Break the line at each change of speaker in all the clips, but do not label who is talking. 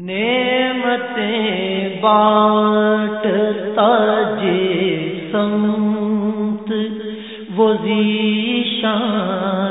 نعمتیں بانٹتا جی سمت وہ شان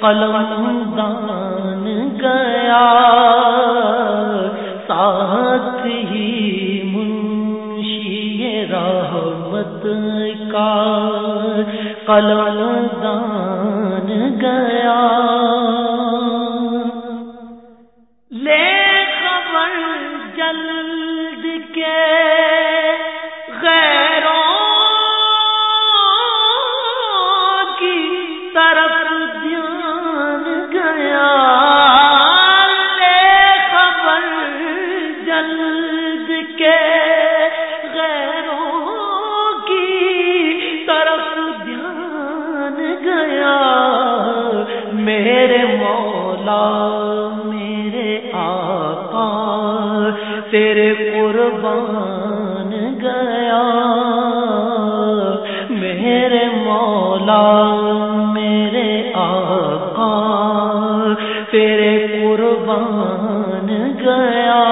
قلم دان گیا ساتھ ہی منشی رحمت کا قلم دان گیا قربان گیا۔ میرے مولا میرے آقا تیرے قربان گیا۔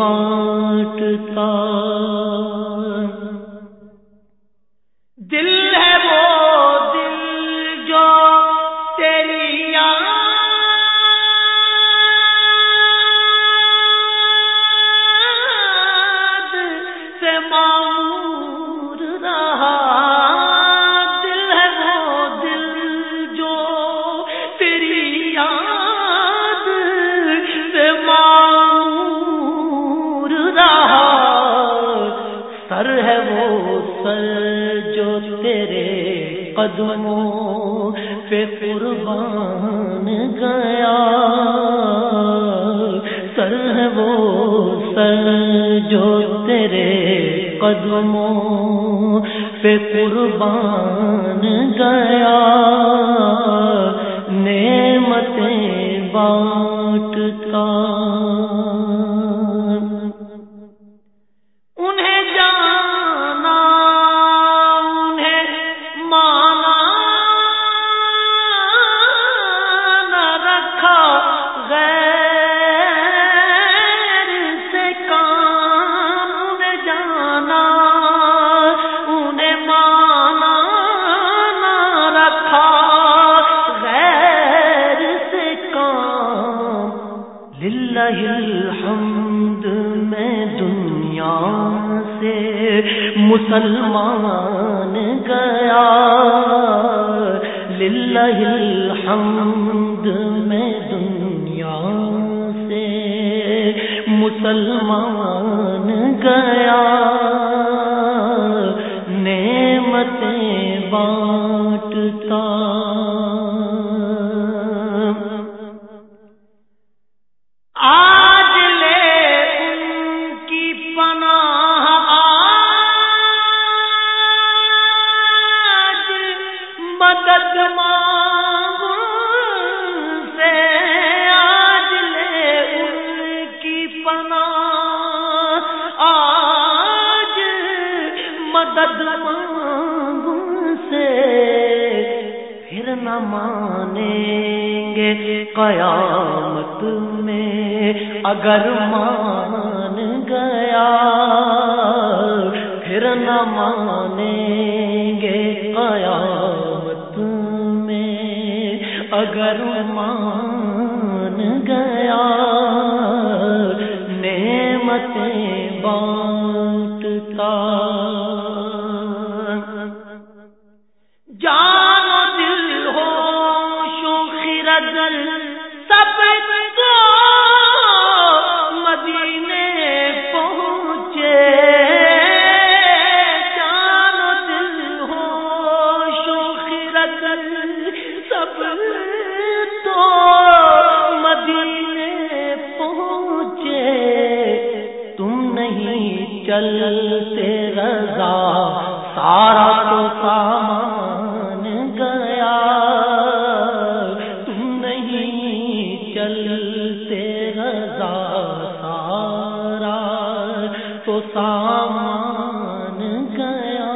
نعمتیں وہ سر جو تیرے قدموں پہ قربان گیا۔ سر ہے وہ سر جو تیرے قدموں پہ قربان گیا۔ نعمتیں بانٹتا الحمد، میں دنیا سے مسلمان گیا۔ للہ الحمد، میں دنیا سے مسلمان گیا۔ نعمتیں بانٹتا مدد مانگوں سے، پھر نہ مانیں گے قیامت میں۔ اگر مان گیا، پھر نہ مانیں گے قیامت میں۔ اگر مان گیا، نعمتیں بانٹتا چلتے رضا سارا تو سامان گیا۔ تم نہیں چلتے رضا سارا تو سامان گیا۔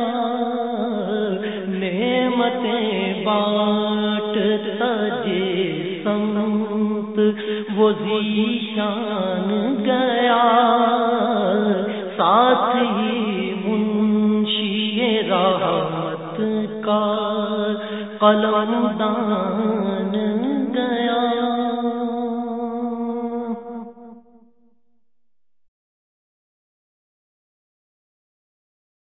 نعمتیں بانٹ تجے سمت، وہ ذیشان گیا۔ ساتھ ہی منشی رحمت کا قلم دان